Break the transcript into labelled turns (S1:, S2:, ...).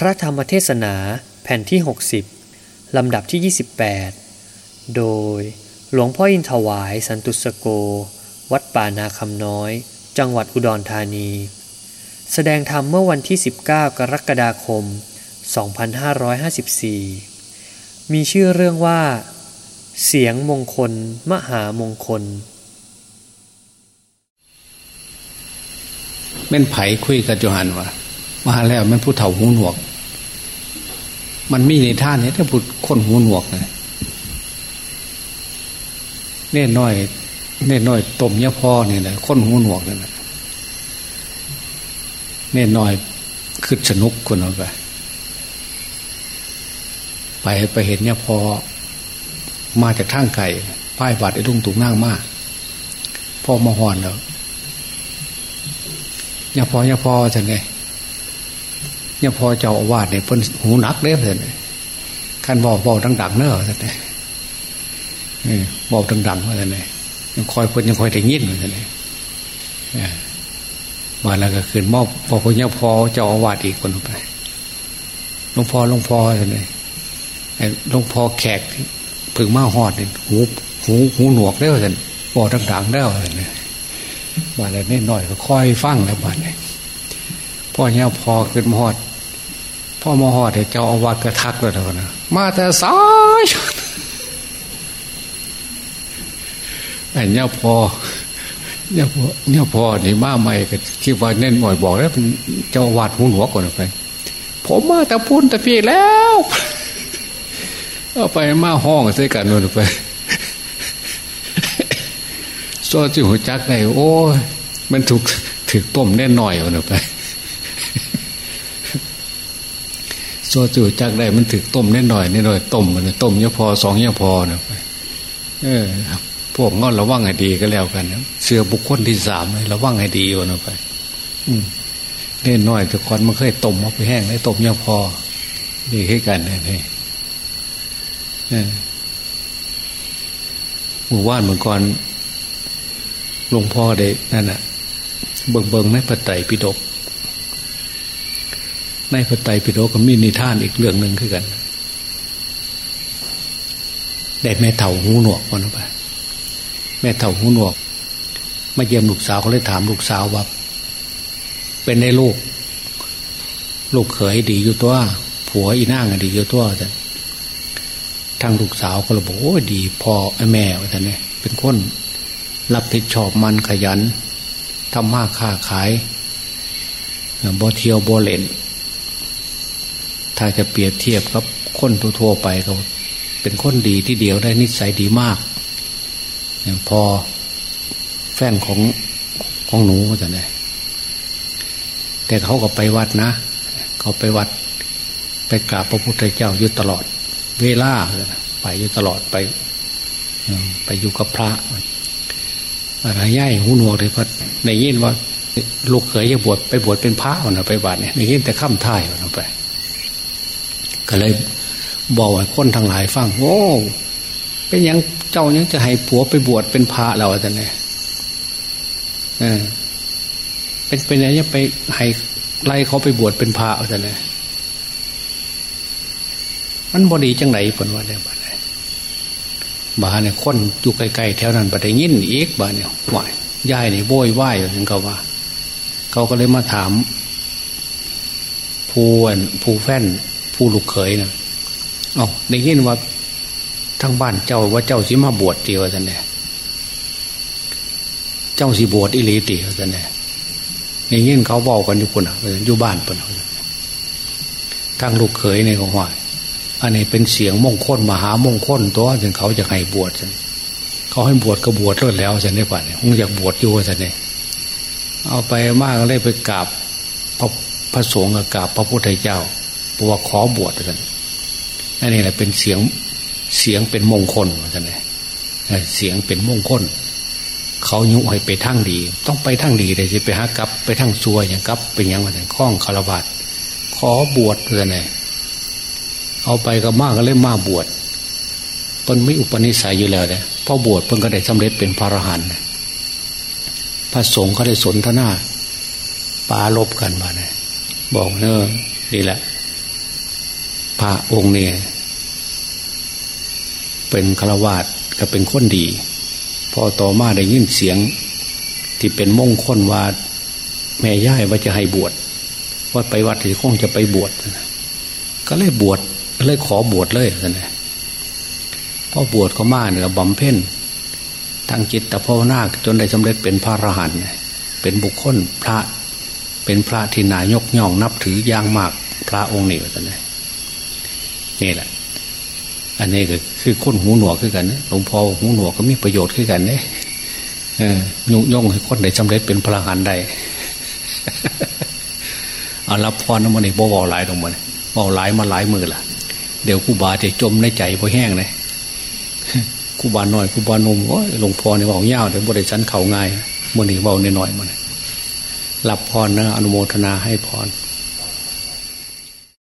S1: พระธรรมเทศนาแผ่นที่ 60 ลำดับที่ 28 โดยหลวงพ่ออินทวายสันตุสโก วัดป่านาคำน้อย จังหวัดอุดรธานี แสดงธรรมเมื่อวันที่ 19 กรกฎาคม 2554 มีชื่อเรื่องว่า เสียงมงคล มหามงคล
S2: แม่นไผคุยกับโจหันว่ามาแล้วมันผู้เฒ่าหูหนวก มันมีในท่านเนี้ถ้าพูดคนหูหนวกเลยเน่น้อยเน่น้อยต้มยะพ่อนี่แหละคนหูหนวกนี่แหละเน่น้อยคือสนุกคนเอาไปไปไปเห็นยะพอมาจากทางไก่ป้ายบัตรไอ้ลุงตุกนั่งมากพ่อมาหอนแล้วยาพอยาพอจะไงยาพอเจ้าอาวาสเนี่ยเพิ่นหูหนักเด้อเพิ่นขันบอกบอกดังๆเนอะท่านเนี่ยบอกดังๆว่าท่านเนี่ยยังคอยเพิ่นยังคอยได้ยินว่าท่านเนี่ยมาแล้วก็คืนมอบพอพยาพอเจ้าอาวาสอีกคนไปหลวงพ่อหลวงพ่อท่านเนี่ยหลวงพ่อแขกพึ่งมาหอดเนี่ยหูหูหูหนวกได้อท่านบอกดังๆได้อท่านเนี่ยบาดนี้หน่อยก็ค่อยฟังแล้วบาดนี้พ่อเนี้ยพอขึ้นมหอด พ่อมหอดเจ้าอาวาสกระทักเลยเถอะนะมาแต่สายไอ้เนี้ยพอเนี่ยพอเนี่ยพอนี่มาใหม่ก็คิดว่าเน้นหน่อยบอกแล้วเป็นเจ้าอาวาสหูหนวกก่อนไป ผมมาแต่พุ่นแต่พี่แล้วเอาไปมาห้องใส่กันนู่นไปโซ่จิหัวจักไงโอ้ยมันถูกถือต้มแน่นหน่อยเอาไป โซ่จิหัวจักได้มันถือต้มแน่หน่อยแน่หน่อยต้มมันต้มเยอะพอสองเยอะพอนะเออพวกงอนระวังให้ดีก็แล้วกันนะเสือบุคคลที่สามเระวังให้ดีเอาไป อืมเน่หน่อยแต่ก่อนมันเคยต้มเอาไปแห้งแล้วต้มเยอะพอดีให้กันนี่หมู่ว่านเหมือนก่อนหลวงพ่อได้นั่นน่ะเบิงเบิงในพระไตรปิฎก ในพระไตรปิฎกก็มีนิทานอีกเรื่องหนึ่งคือกัน ได้แม่เถ่าหูหนวกมันไปแม่เถ่าหูหนวกมาเยี่ยมลูกสาวเขาเลยถามลูกสาวว่าเป็นในลูก ลูกเขยดีอยู่ตัว ผัวอีน่างดีอยู่ตัวจ้ะทางลูกสาวก็เลยบอกโอ้ดีพ่อแม่ว่าท่เนี่ยเป็นคนรับผิดชอบมันขยันทำมาค้าขายบ่เที่ยวบ่เล่น ถ้าจะเปรียบเทียบกับคนทั่วไปก็เป็นคนดีที่เดียวได้นิสัยดีมากพอแฟนของของหนูจะไงแต่เขาก็ไปวัดนะ เขาไปวัด ไปกราบพระพุทธเจ้าอยู่ตลอด เวลาไปอยู่ตลอดไปไปอยู่กับพระอะไรย่ายหูหนวกเลยพัดในยินว่า ลูกเขยจะบวชไปบวชเป็นพระนะไปบาดเนี่ยในยินแต่ข้ามท่ายมันไป ก็เลยบอกให้คนทั้งหลายฟังโอ้เป็นยังเจ้ายังจะให้ผัวไปบวชเป็นพระเราแต่เนี่ยเออเป็นเป็นยังไปให้ไล่เขาไปบวชเป็นพระแต่เนี่ยมันบอดีจังไหนผลว่าเนี่ยบาดบาเนี่ยคนอยู่ไกลๆแถวนั้นบัดได้ยินอีกบาเนี่ยไหวยายนี่ยโวยไหวอย่างเขาว่า เขาก็เลยมาถามผู้ผู้แฟน ผู้ลูกเขยนะเอาได้ยินว่าทั้งบ้านเจ้าว่าเจ้าสิมาบวชตีว่าจะเนี่ยเจ้าสิบวชอิริตีว่าจะเนี่ยได้ยินเขาบอกกันอยู่คนอะอยู่บ้านปนทางลูกเขยในของหอยอันนี้เป็นเสียงมงคลมหามงคลตัวถึงเขาจะให้บวชเขาให้บวชก็บวชเลิศแล้วจะได้ป่ะเนี่ยคงอยากบวชอยู่จะเนี่ยเอาไปมากเลยไปกราบพระพระสงฆ์กับกราบพระพุทธเจ้า บอกว่าขอบวชกันอันนี้แหละเป็นเสียงเสียงเป็นมงคลจะเนี่ยเสียงเป็นมงคลเขายุให้ไปทั้งดี ต้องไปทั้งดีเลยจะไปหากับไปทั้งซัวอย่างกับเป็นอย่างไรข้องคารวะขอบวชเลยเนี่ยเอาไปก็มากก็เลยมาบวชเพิ่นไม่อุปนิสัยอยู่แล้วเนี่ยพอบวชเพิ่นก็ได้สำเร็จเป็นพระอรหันต์พระสงฆ์ก็ได้สนทนาปาลบกันมาเนี่ยบอกเนอนี่แหละ ระองค์เนี่ย เป็นฆราวาสก็เป็นคนดี พอต่อมาได้ยินเสียง ที่เป็นมงคลว่าแม่ย่ายว่าจะให้บวชว่าไปวัดที่คงจะไปบวชก็เลยบวชเลยขอบวชเลยนะพอบวชเขามาเนี่ยบำเพ็ญทางจิตแต่ภาวนาจนได้สำเร็จเป็นพระอรหันต์เป็นบุคคลพระเป็นพระที่นายกย่องนับถืออย่างมากพระองค์นี้ว่านะ นี่แหละ อันนี้ก็คือคนหูหนวกขึ้นกันหลวงพ่อหูหนวกก็มีประโยชน์ขึ้นกันเนี่ยย่งย่งให้คนได้สำเร็จเป็นพระหันได้เอารับพรน้ำมันนี่บ่บ่หลายตรงมันบ่หลายมาหลายมือล่ะ เดี๋ยวคูบาจะจมในใจพอแห้งเลยคูบาหน่อยคูบานมโอ้ยหลวงพ่อเนี่ยบอกย้าเดี๋ยวบริษันเข่าง่ายมันนี่เบาหน่อยมันรับพรนะอนุโมทนาให้พร